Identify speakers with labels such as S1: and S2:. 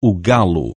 S1: o galo.